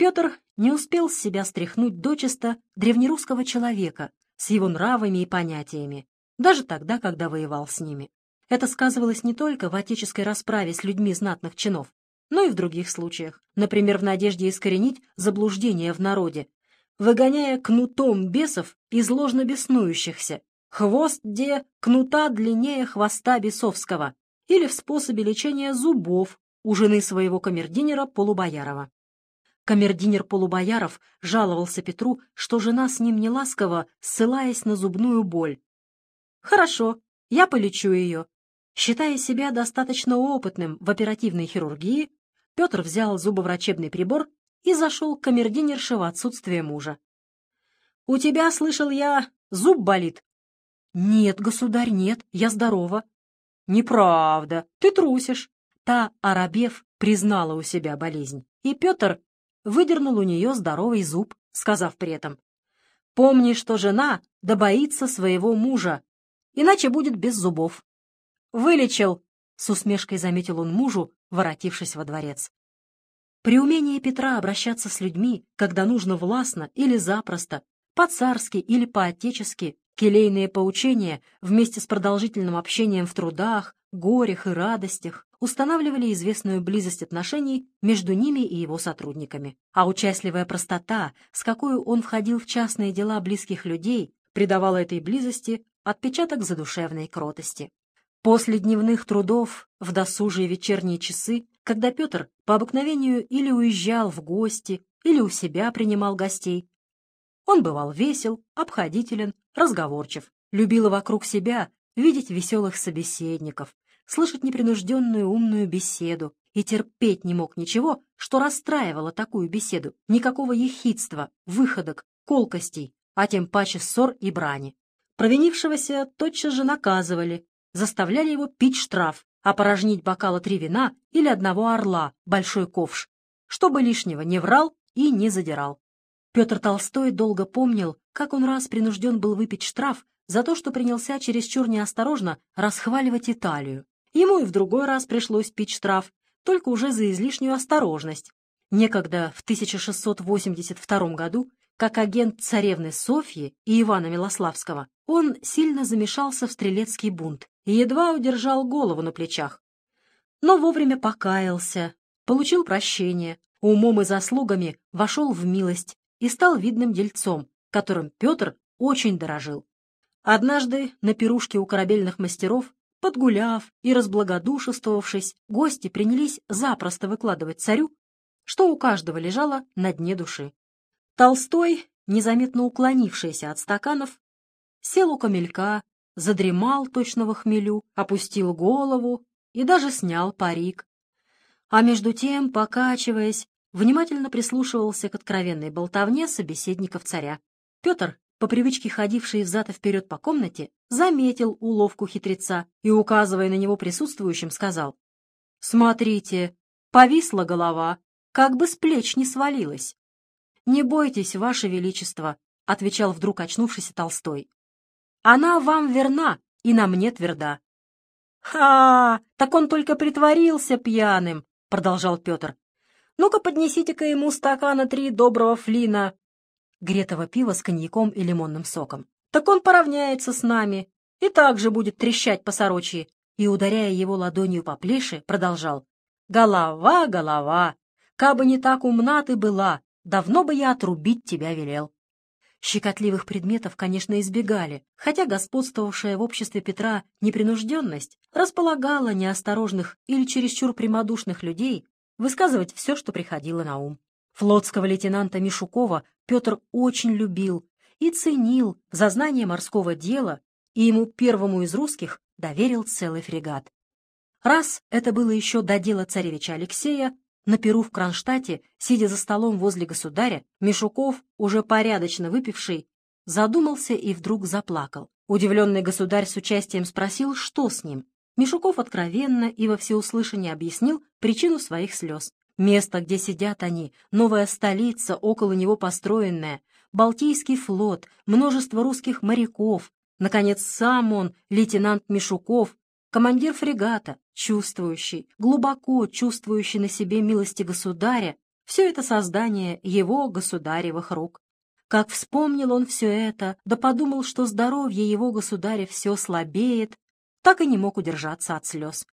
Петр не успел с себя стряхнуть дочисто древнерусского человека с его нравами и понятиями, даже тогда, когда воевал с ними. Это сказывалось не только в отеческой расправе с людьми знатных чинов, но и в других случаях, например, в надежде искоренить заблуждение в народе, выгоняя кнутом бесов из ложно беснующихся, хвост где кнута длиннее хвоста бесовского, или в способе лечения зубов у жены своего камердинера Полубоярова. Камердинер Полубояров жаловался Петру, что жена с ним не ласкова, ссылаясь на зубную боль. «Хорошо, я полечу ее», Считая себя достаточно опытным в оперативной хирургии, Петр взял зубоврачебный прибор и зашел к камердинерше в отсутствие мужа. «У тебя, слышал я, зуб болит?» «Нет, государь, нет, я здорова». «Неправда, ты трусишь». Та, оробев, признала у себя болезнь, и Петр выдернул у нее здоровый зуб, сказав при этом, «Помни, что жена да боится своего мужа, иначе будет без зубов». «Вылечил!» — с усмешкой заметил он мужу, воротившись во дворец. При умении Петра обращаться с людьми, когда нужно властно или запросто, по-царски или по-отечески, келейные поучения вместе с продолжительным общением в трудах, горях и радостях устанавливали известную близость отношений между ними и его сотрудниками. А участливая простота, с какой он входил в частные дела близких людей, придавала этой близости отпечаток задушевной кротости. После дневных трудов, в досужие вечерние часы, когда Петр по обыкновению или уезжал в гости, или у себя принимал гостей, он бывал весел, обходителен, разговорчив, любил вокруг себя видеть веселых собеседников, слышать непринужденную умную беседу и терпеть не мог ничего, что расстраивало такую беседу, никакого ехидства, выходок, колкостей, а тем паче ссор и брани. Провинившегося тотчас же наказывали, заставляли его пить штраф, опорожнить бокала три вина или одного орла, большой ковш, чтобы лишнего не врал и не задирал. Петр Толстой долго помнил, как он раз принужден был выпить штраф за то, что принялся чересчур неосторожно расхваливать Италию. Ему и в другой раз пришлось пить штраф, только уже за излишнюю осторожность. Некогда в 1682 году, как агент царевны Софьи и Ивана Милославского, он сильно замешался в стрелецкий бунт и едва удержал голову на плечах. Но вовремя покаялся, получил прощение, умом и заслугами вошел в милость и стал видным дельцом, которым Петр очень дорожил. Однажды на пирушке у корабельных мастеров, подгуляв и разблагодушествовавшись, гости принялись запросто выкладывать царю, что у каждого лежало на дне души. Толстой, незаметно уклонившийся от стаканов, сел у камелька задремал точно во хмелю, опустил голову и даже снял парик. А между тем, покачиваясь, внимательно прислушивался к откровенной болтовне собеседников царя. Петр, по привычке ходивший взад и вперед по комнате, заметил уловку хитреца и, указывая на него присутствующим, сказал, «Смотрите, повисла голова, как бы с плеч не свалилась». «Не бойтесь, Ваше Величество», — отвечал вдруг очнувшийся Толстой. Она вам верна и на мне тверда. — Ха! Так он только притворился пьяным, — продолжал Петр. — Ну-ка поднесите-ка ему стакана три доброго флина. Гретого пива с коньяком и лимонным соком. Так он поравняется с нами и также будет трещать по сорочьи. И, ударяя его ладонью по плеше, продолжал. «Голова, голова! Кабы не так умна ты была, давно бы я отрубить тебя велел». Щекотливых предметов, конечно, избегали, хотя господствовавшая в обществе Петра непринужденность располагала неосторожных или чересчур прямодушных людей высказывать все, что приходило на ум. Флотского лейтенанта Мишукова Петр очень любил и ценил за знание морского дела, и ему первому из русских доверил целый фрегат. Раз это было еще до дела царевича Алексея, на Перу в Кронштадте, сидя за столом возле государя, Мишуков, уже порядочно выпивший, задумался и вдруг заплакал. Удивленный государь с участием спросил, что с ним. Мишуков откровенно и во всеуслышание объяснил причину своих слез. Место, где сидят они, новая столица, около него построенная, Балтийский флот, множество русских моряков, наконец, сам он, лейтенант Мишуков, командир фрегата, чувствующий, глубоко чувствующий на себе милости государя, все это создание его государевых рук. Как вспомнил он все это, да подумал, что здоровье его государя все слабеет, так и не мог удержаться от слез.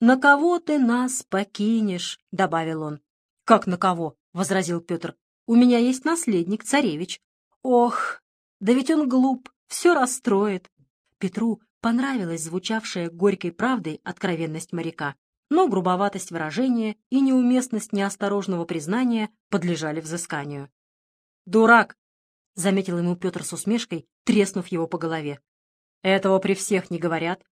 «На кого ты нас покинешь?» — добавил он. «Как на кого?» — возразил Петр. «У меня есть наследник, царевич». «Ох, да ведь он глуп, все расстроит». Петру понравилась звучавшая горькой правдой откровенность моряка, но грубоватость выражения и неуместность неосторожного признания подлежали взысканию. «Дурак!» — заметил ему Петр с усмешкой, треснув его по голове. «Этого при всех не говорят.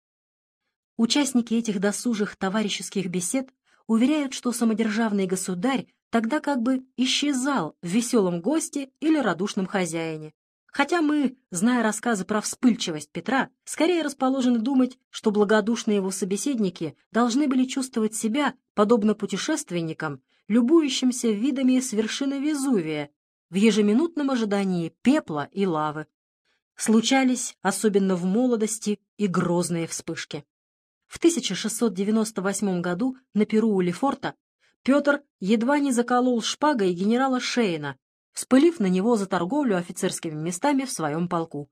Участники этих досужих товарищеских бесед уверяют, что самодержавный государь тогда как бы исчезал в веселом госте или радушном хозяине. Хотя мы, зная рассказы про вспыльчивость Петра, скорее расположены думать, что благодушные его собеседники должны были чувствовать себя, подобно путешественникам, любующимся видами с вершины Везувия, в ежеминутном ожидании пепла и лавы. Случались, особенно в молодости, и грозные вспышки. В 1698 году на Перу у Лефорта Петр едва не заколол шпагой генерала Шейна, вспылив на него за торговлю офицерскими местами в своем полку.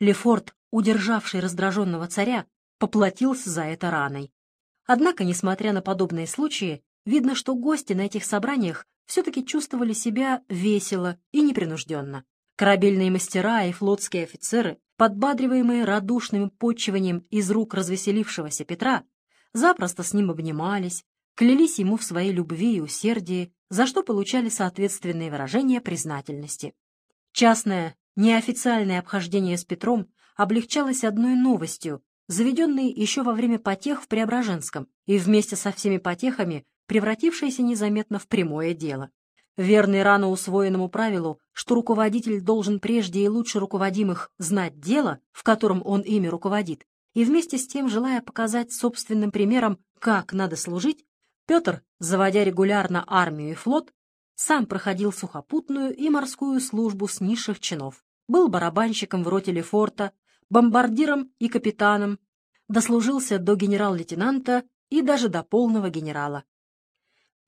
Лефорт, удержавший раздраженного царя, поплатился за это раной. Однако, несмотря на подобные случаи, видно, что гости на этих собраниях все-таки чувствовали себя весело и непринужденно. Корабельные мастера и флотские офицеры подбадриваемые радушным подчиванием из рук развеселившегося Петра, запросто с ним обнимались, клялись ему в своей любви и усердии, за что получали соответственные выражения признательности. Частное, неофициальное обхождение с Петром облегчалось одной новостью, заведенной еще во время потех в Преображенском и вместе со всеми потехами превратившейся незаметно в прямое дело. Верный рано усвоенному правилу, что руководитель должен прежде и лучше руководимых знать дело, в котором он ими руководит, и вместе с тем, желая показать собственным примером, как надо служить, Петр, заводя регулярно армию и флот, сам проходил сухопутную и морскую службу с низших чинов, был барабанщиком в роте Лефорта, бомбардиром и капитаном, дослужился до генерал-лейтенанта и даже до полного генерала.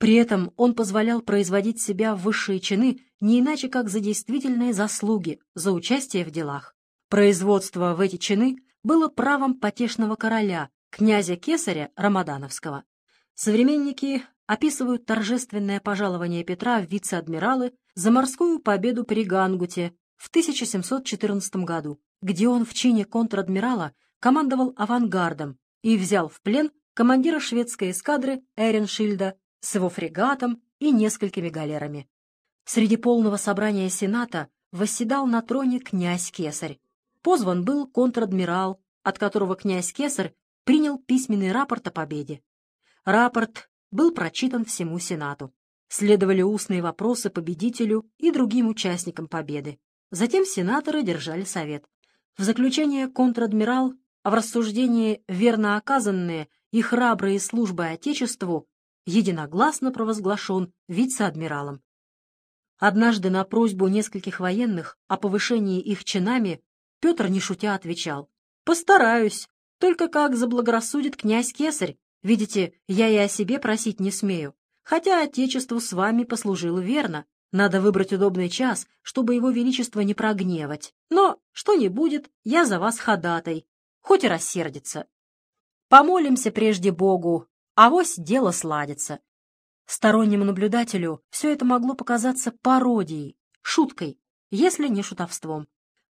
При этом он позволял производить себя в высшие чины не иначе, как за действительные заслуги, за участие в делах. Производство в эти чины было правом потешного короля, князя Кесаря Рамадановского. Современники описывают торжественное пожалование Петра в вице-адмиралы за морскую победу при Гангуте в 1714 году, где он в чине контр-адмирала командовал авангардом и взял в плен командира шведской эскадры Эреншильда с его фрегатом и несколькими галерами. Среди полного собрания Сената восседал на троне князь Кесарь. Позван был контр-адмирал, от которого князь Кесарь принял письменный рапорт о победе. Рапорт был прочитан всему Сенату. Следовали устные вопросы победителю и другим участникам победы. Затем сенаторы держали совет. В заключение контр-адмирал, а в рассуждении верно оказанные и храбрые службы Отечеству единогласно провозглашен вице-адмиралом. Однажды на просьбу нескольких военных о повышении их чинами Петр, не шутя, отвечал «Постараюсь, только как заблагорассудит князь Кесарь. Видите, я и о себе просить не смею, хотя Отечеству с вами послужило верно. Надо выбрать удобный час, чтобы его величество не прогневать. Но что не будет, я за вас ходатай, хоть и рассердится. Помолимся прежде Богу, Авось дело сладится. Стороннему наблюдателю все это могло показаться пародией, шуткой, если не шутовством.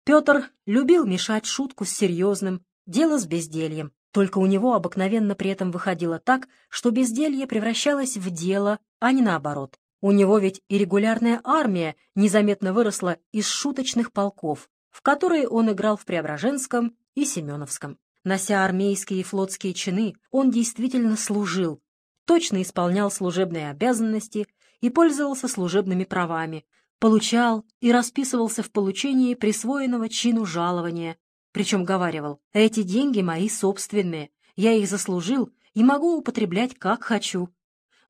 Петр любил мешать шутку с серьезным, дело с бездельем, только у него обыкновенно при этом выходило так, что безделье превращалось в дело, а не наоборот. У него ведь и регулярная армия незаметно выросла из шуточных полков, в которые он играл в Преображенском и Семеновском. Нося армейские и флотские чины, он действительно служил, точно исполнял служебные обязанности и пользовался служебными правами, получал и расписывался в получении присвоенного чину жалования, причем говаривал, эти деньги мои собственные, я их заслужил и могу употреблять как хочу.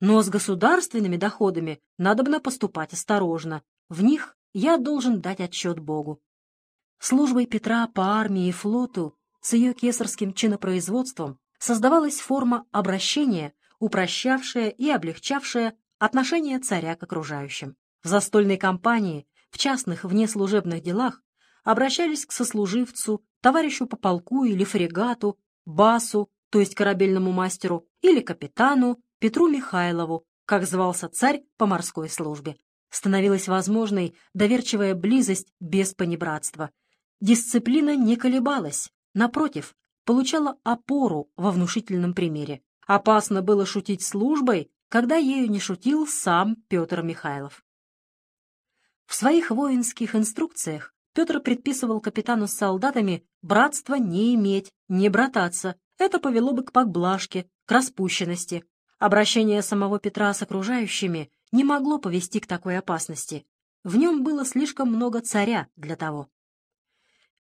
Но с государственными доходами надобно поступать осторожно, в них я должен дать отчет Богу. Службой Петра по армии и флоту с ее кесарским чинопроизводством создавалась форма обращения, упрощавшая и облегчавшая отношение царя к окружающим. В застольной компании, в частных внеслужебных делах обращались к сослуживцу, товарищу по полку или фрегату, басу, то есть корабельному мастеру, или капитану Петру Михайлову, как звался царь по морской службе. Становилась возможной доверчивая близость без понебратства. Дисциплина не колебалась, напротив, получала опору во внушительном примере. Опасно было шутить службой, когда ею не шутил сам Петр Михайлов. В своих воинских инструкциях Петр предписывал капитану с солдатами братства не иметь, не брататься. Это повело бы к поглажке, к распущенности. Обращение самого Петра с окружающими не могло повести к такой опасности. В нем было слишком много царя для того.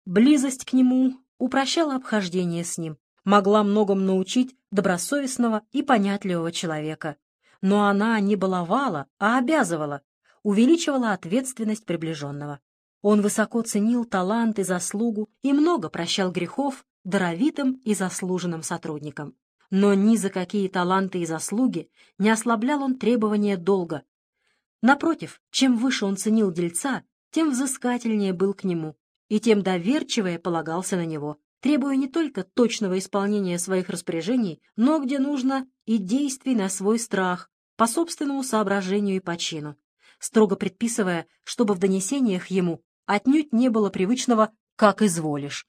Близость к нему упрощала обхождение с ним, могла многому научить добросовестного и понятливого человека. Но она не баловала, а обязывала, увеличивала ответственность приближенного. Он высоко ценил талант и заслугу и много прощал грехов даровитым и заслуженным сотрудникам. Но ни за какие таланты и заслуги не ослаблял он требования долга. Напротив, чем выше он ценил дельца, тем взыскательнее был к нему, и тем доверчивее полагался на него, требуя не только точного исполнения своих распоряжений, но, где нужно, и действий на свой страх, по собственному соображению и почину, строго предписывая, чтобы в донесениях ему отнюдь не было привычного «как изволишь».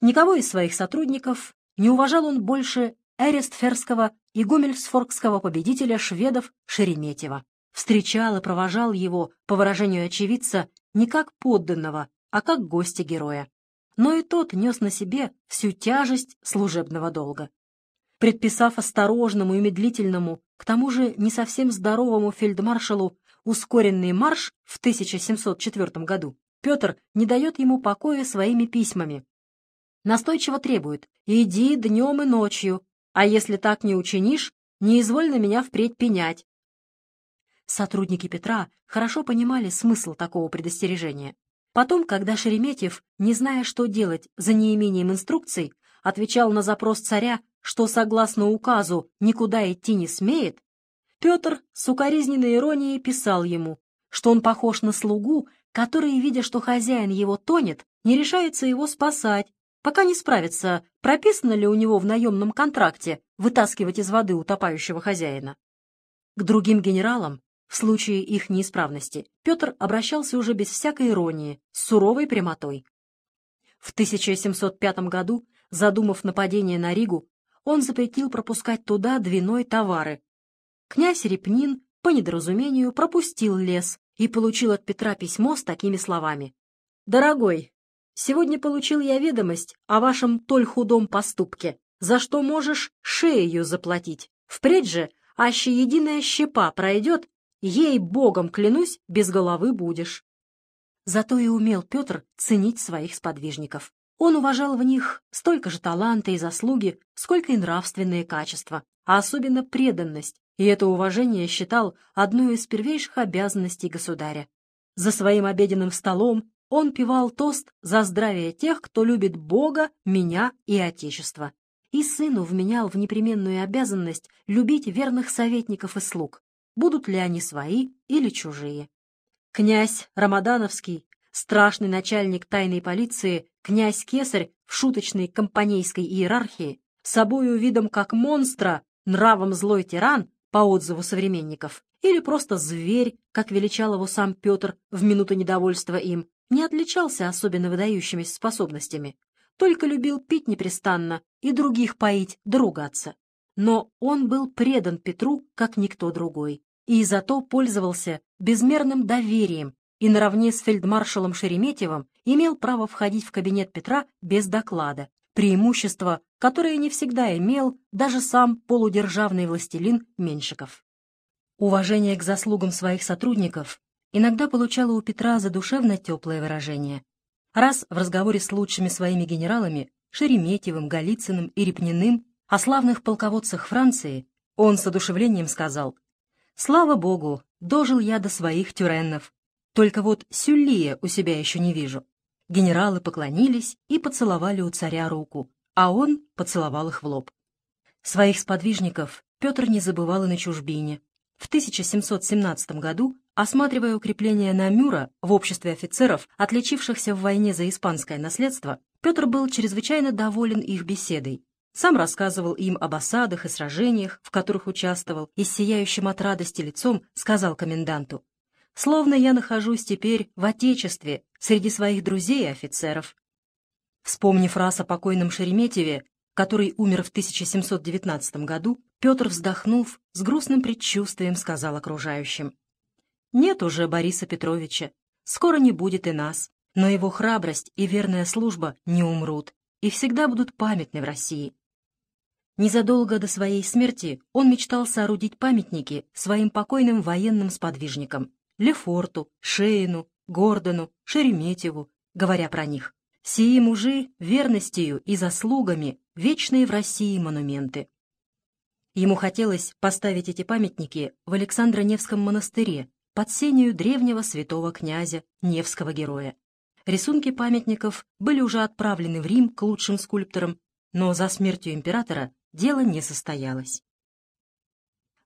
Никого из своих сотрудников не уважал он больше Эрестферского и Гомельсфоргского победителя шведов Шереметьева. Встречал и провожал его, по выражению очевидца, не как подданного, а как гостя героя. Но и тот нес на себе всю тяжесть служебного долга. Предписав осторожному и медлительному, к тому же не совсем здоровому фельдмаршалу ускоренный марш в 1704 году, Петр не дает ему покоя своими письмами. Настойчиво требует «иди днем и ночью, а если так не учинишь, не изволь на меня впредь пенять». Сотрудники Петра хорошо понимали смысл такого предостережения. Потом, когда Шереметьев, не зная, что делать за неимением инструкций, отвечал на запрос царя, что, согласно указу, никуда идти не смеет, Петр с укоризненной иронией писал ему, что он похож на слугу, который, видя, что хозяин его тонет, не решается его спасать, пока не справится, прописано ли у него в наемном контракте вытаскивать из воды утопающего хозяина. К другим генералам, в случае их неисправности, Петр обращался уже без всякой иронии, с суровой прямотой. В 1705 году, задумав нападение на Ригу, он запретил пропускать туда двиной товары. Князь Репнин, по недоразумению, пропустил лес, и получил от Петра письмо с такими словами. «Дорогой, сегодня получил я ведомость о вашем толь худом поступке, за что можешь шею заплатить. Впредь же, аще единая щепа пройдет, ей, богом клянусь, без головы будешь». Зато и умел Петр ценить своих сподвижников. Он уважал в них столько же таланта и заслуги, сколько и нравственные качества, а особенно преданность, и это уважение считал одной из первейших обязанностей государя. За своим обеденным столом он пивал тост за здравие тех, кто любит Бога, меня и Отечество. И сыну вменял в непременную обязанность любить верных советников и слуг, будут ли они свои или чужие. Князь Рамадановский, страшный начальник тайной полиции, князь Кесарь в шуточной компанейской иерархии, собою видом как монстра, нравом злой тиран, по отзыву современников, или просто зверь, как величал его сам Петр в минуту недовольства им, не отличался особенно выдающимися способностями, только любил пить непрестанно и других поить да ругаться. Но он был предан Петру, как никто другой, и зато пользовался безмерным доверием и наравне с фельдмаршалом Шереметьевым имел право входить в кабинет Петра без доклада, преимущество, которое не всегда имел даже сам полудержавный властелин Меньшиков. Уважение к заслугам своих сотрудников иногда получало у Петра задушевно теплое выражение. Раз в разговоре с лучшими своими генералами, Шереметьевым, Голицыным и Репниным, о славных полководцах Франции, он с одушевлением сказал «Слава Богу, дожил я до своих тюреннов, только вот Сюллия у себя еще не вижу». Генералы поклонились и поцеловали у царя руку, а он поцеловал их в лоб. Своих сподвижников Петр не забывал и на чужбине. В 1717 году, осматривая укрепления Намюра в обществе офицеров, отличившихся в войне за испанское наследство, Петр был чрезвычайно доволен их беседой. Сам рассказывал им об осадах и сражениях, в которых участвовал, и с сияющим от радости лицом сказал коменданту, «Словно я нахожусь теперь в Отечестве, среди своих друзей и офицеров». Вспомнив раз о покойном Шереметьеве, который умер в 1719 году, Петр, вздохнув, с грустным предчувствием сказал окружающим. «Нет уже Бориса Петровича, скоро не будет и нас, но его храбрость и верная служба не умрут и всегда будут памятны в России». Незадолго до своей смерти он мечтал соорудить памятники своим покойным военным сподвижникам — Лефорту, Шейну, Гордону, Шереметьеву, говоря про них. Сии мужи верностью и заслугами вечные в России монументы. Ему хотелось поставить эти памятники в Александро-Невском монастыре под сенью древнего святого князя, Невского героя. Рисунки памятников были уже отправлены в Рим к лучшим скульпторам, но за смертью императора дело не состоялось.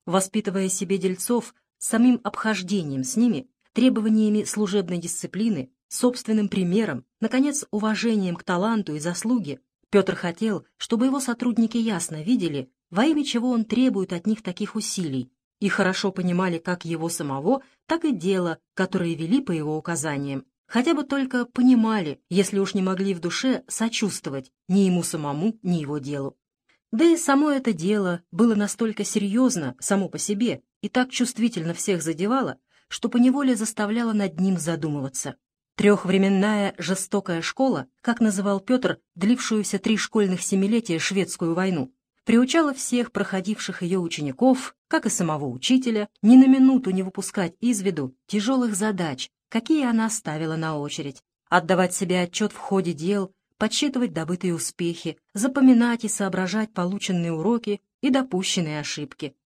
Воспитывая себе дельцов самим обхождением с ними, требованиями служебной дисциплины, собственным примером, наконец, уважением к таланту и заслуге, Петр хотел, чтобы его сотрудники ясно видели, во имя чего он требует от них таких усилий, и хорошо понимали как его самого, так и дело, которое вели по его указаниям. Хотя бы только понимали, если уж не могли в душе сочувствовать ни ему самому, ни его делу. Да и само это дело было настолько серьезно само по себе и так чувствительно всех задевало, что поневоле заставляло над ним задумываться. Трехвременная жестокая школа, как называл Петр длившуюся три школьных семилетия шведскую войну, приучала всех проходивших ее учеников, как и самого учителя, ни на минуту не выпускать из виду тяжелых задач, какие она ставила на очередь, отдавать себе отчет в ходе дел, подсчитывать добытые успехи, запоминать и соображать полученные уроки и допущенные ошибки.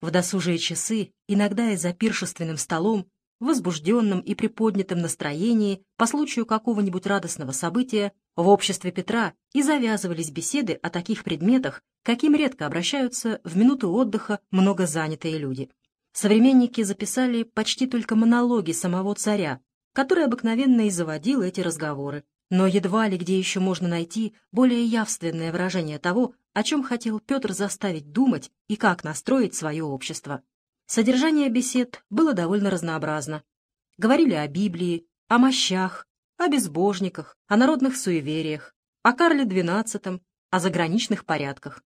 В досужие часы, иногда и за пиршественным столом, в возбужденном и приподнятом настроении по случаю какого-нибудь радостного события в обществе Петра и завязывались беседы о таких предметах, каким редко обращаются в минуту отдыха много занятые люди. Современники записали почти только монологи самого царя, который обыкновенно и заводил эти разговоры, но едва ли где еще можно найти более явственное выражение того, о чем хотел Петр заставить думать и как настроить свое общество. Содержание бесед было довольно разнообразно. Говорили о Библии, о мощах, о безбожниках, о народных суевериях, о Карле XII, о заграничных порядках.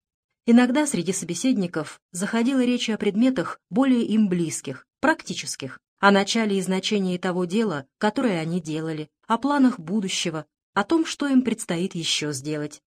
Иногда среди собеседников заходила речь о предметах более им близких, практических, о начале и значении того дела, которое они делали, о планах будущего, о том, что им предстоит еще сделать.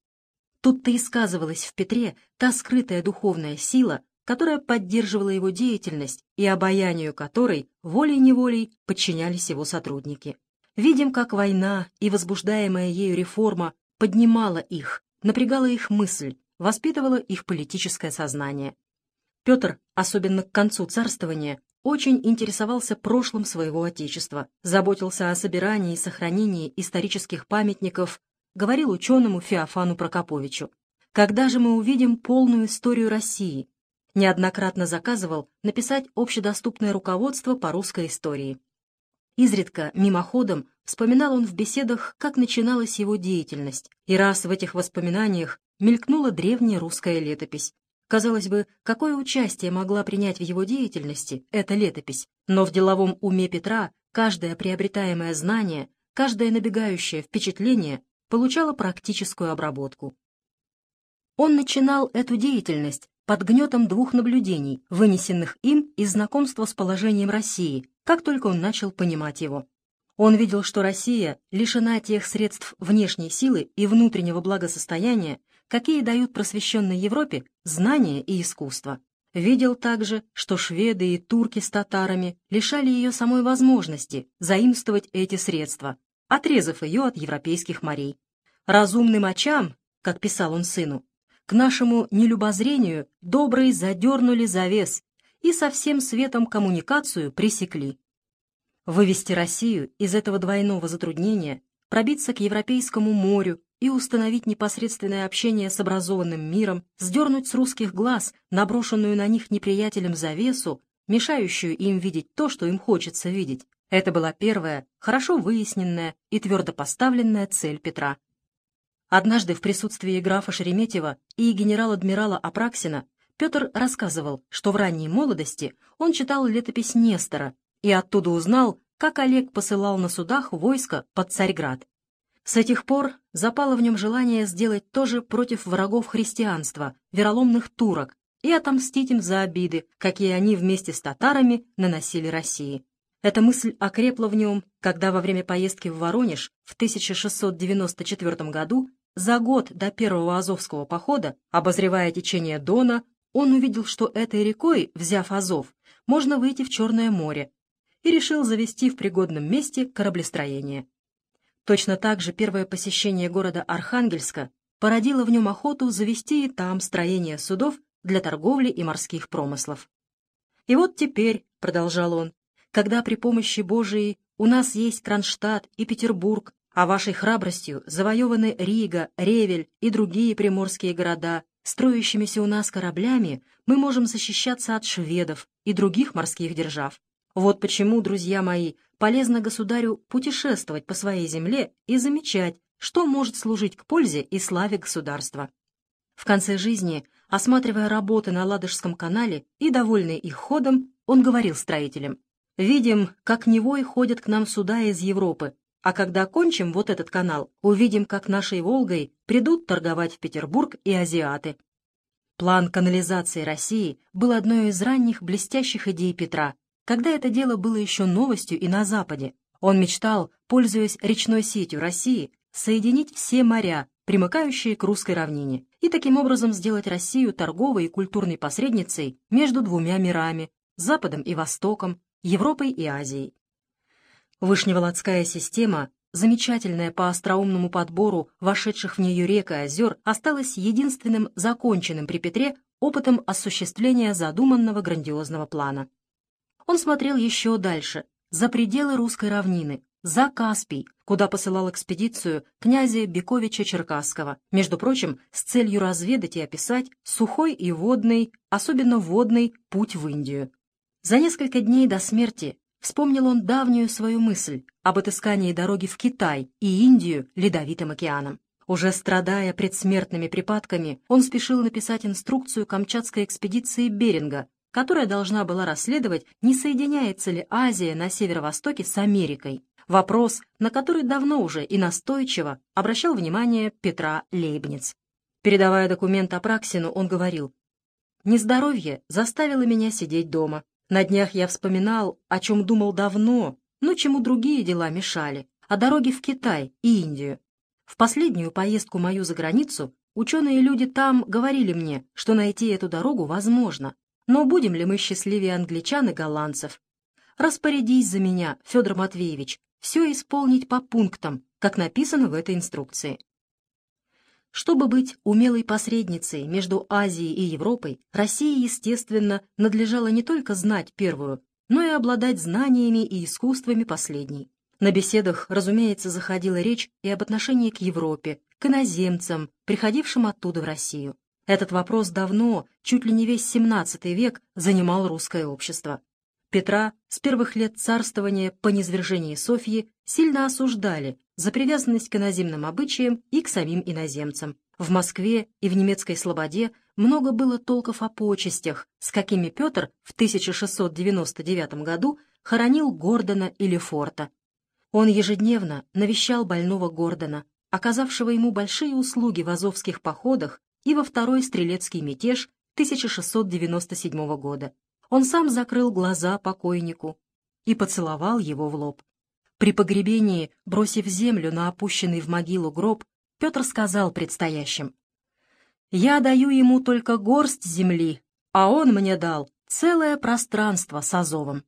Тут-то и сказывалась в Петре та скрытая духовная сила, которая поддерживала его деятельность и обаянию которой волей-неволей подчинялись его сотрудники. Видим, как война и возбуждаемая ею реформа поднимала их, напрягала их мысль, воспитывала их политическое сознание. Петр, особенно к концу царствования, очень интересовался прошлым своего отечества, заботился о собирании и сохранении исторических памятников, говорил ученому Феофану Прокоповичу. Когда же мы увидим полную историю России, неоднократно заказывал написать общедоступное руководство по русской истории. Изредка, мимоходом, вспоминал он в беседах, как начиналась его деятельность, и раз в этих воспоминаниях мелькнула древняя русская летопись. Казалось бы, какое участие могла принять в его деятельности эта летопись, но в деловом уме Петра каждое приобретаемое знание, каждое набегающее впечатление получало практическую обработку. Он начинал эту деятельность под гнетом двух наблюдений, вынесенных им из знакомства с положением России, как только он начал понимать его. Он видел, что Россия лишена тех средств внешней силы и внутреннего благосостояния, какие дают просвещенной Европе знания и искусство. Видел также, что шведы и турки с татарами лишали ее самой возможности заимствовать эти средства, отрезав ее от европейских морей. «Разумным очам», как писал он сыну, к нашему нелюбозрению добрые задернули завес и со всем светом коммуникацию пресекли. Вывести Россию из этого двойного затруднения, пробиться к Европейскому морю и установить непосредственное общение с образованным миром, сдернуть с русских глаз наброшенную на них неприятелем завесу, мешающую им видеть то, что им хочется видеть. Это была первая, хорошо выясненная и твердо поставленная цель Петра. Однажды в присутствии графа Шереметьева и генерал-адмирала Апраксина Петр рассказывал, что в ранней молодости он читал летопись Нестора и оттуда узнал, как Олег посылал на судах войско под Царьград. С этих пор запало в нем желание сделать то же против врагов христианства, вероломных турок, и отомстить им за обиды, какие они вместе с татарами наносили России. Эта мысль окрепла в нем, когда во время поездки в Воронеж в 1694 году, за год до первого Азовского похода, обозревая течение Дона, он увидел, что этой рекой, взяв Азов, можно выйти в Черное море, и решил завести в пригодном месте кораблестроение. Точно так же первое посещение города Архангельска породило в нем охоту завести и там строение судов для торговли и морских промыслов. «И вот теперь», — продолжал он, — «когда при помощи Божией у нас есть Кронштадт и Петербург, а вашей храбростью завоеваны Рига, Ревель и другие приморские города, строящимися у нас кораблями мы можем защищаться от шведов и других морских держав. Вот почему, друзья мои, полезно государю путешествовать по своей земле и замечать, что может служить к пользе и славе государства. В конце жизни Осматривая работы на Ладожском канале и довольный их ходом, он говорил строителям, «Видим, как Невой ходят к нам суда из Европы, а когда кончим вот этот канал, увидим, как нашей Волгой придут торговать в Петербург и азиаты». План канализации России был одной из ранних блестящих идей Петра, когда это дело было еще новостью и на Западе. Он мечтал, пользуясь речной сетью России, соединить все моря, примыкающие к русской равнине, и таким образом сделать Россию торговой и культурной посредницей между двумя мирами – Западом и Востоком, Европой и Азией. Вышневолодская система, замечательная по остроумному подбору вошедших в нее рек и озер, осталась единственным законченным при Петре опытом осуществления задуманного грандиозного плана. Он смотрел еще дальше, за пределы русской равнины, за Каспий, куда посылал экспедицию князя Бековича Черкасского, между прочим, с целью разведать и описать сухой и водный, особенно водный, путь в Индию. За несколько дней до смерти вспомнил он давнюю свою мысль об отыскании дороги в Китай и Индию ледовитым океаном. Уже страдая предсмертными припадками, он спешил написать инструкцию Камчатской экспедиции Беринга, которая должна была расследовать, не соединяется ли Азия на северо-востоке с Америкой. Вопрос, на который давно уже и настойчиво обращал внимание Петра Лейбниц. Передавая документ Апраксину, он говорил, «Нездоровье заставило меня сидеть дома. На днях я вспоминал, о чем думал давно, но чему другие дела мешали, о дороге в Китай и Индию. В последнюю поездку мою за границу ученые люди там говорили мне, что найти эту дорогу возможно, но будем ли мы счастливее англичан и голландцев? Распорядись за меня, Федор Матвеевич, все исполнить по пунктам, как написано в этой инструкции. Чтобы быть умелой посредницей между Азией и Европой, России, естественно, надлежало не только знать первую, но и обладать знаниями и искусствами последней. На беседах, разумеется, заходила речь и об отношении к Европе, к иноземцам, приходившим оттуда в Россию. Этот вопрос давно, чуть ли не весь XVII век, занимал русское общество. Петра с первых лет царствования по низвержении Софьи сильно осуждали за привязанность к иноземным обычаям и к самим иноземцам. В Москве и в немецкой Слободе много было толков о почестях, с какими Петр в 1699 году хоронил Гордона или Форта. Он ежедневно навещал больного Гордона, оказавшего ему большие услуги в азовских походах и во второй стрелецкий мятеж 1697 года он сам закрыл глаза покойнику и поцеловал его в лоб. При погребении, бросив землю на опущенный в могилу гроб, Петр сказал предстоящим, «Я даю ему только горсть земли, а он мне дал целое пространство с Азовом».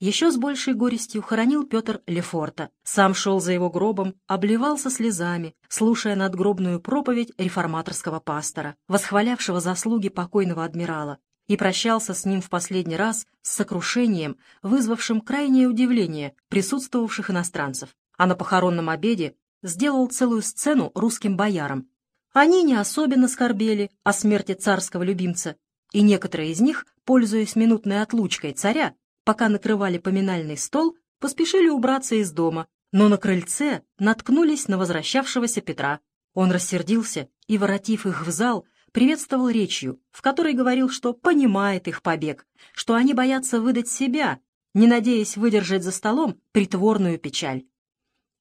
Еще с большей горестью хоронил Петр Лефорта. Сам шел за его гробом, обливался слезами, слушая надгробную проповедь реформаторского пастора, восхвалявшего заслуги покойного адмирала, и прощался с ним в последний раз с сокрушением, вызвавшим крайнее удивление присутствовавших иностранцев, а на похоронном обеде сделал целую сцену русским боярам. Они не особенно скорбели о смерти царского любимца, и некоторые из них пользуясь минутной отлучкой царя, пока накрывали поминальный стол, поспешили убраться из дома, но на крыльце наткнулись на возвращавшегося Петра. Он рассердился и, воротив их в зал, приветствовал речью, в которой говорил, что понимает их побег, что они боятся выдать себя, не надеясь выдержать за столом притворную печаль.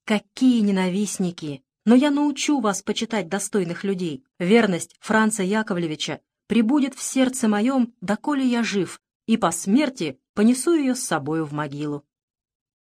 Какие ненавистники! Но я научу вас почитать достойных людей. Верность Франца Яковлевича прибудет в сердце моем, доколе я жив, и по смерти понесу ее с собою в могилу.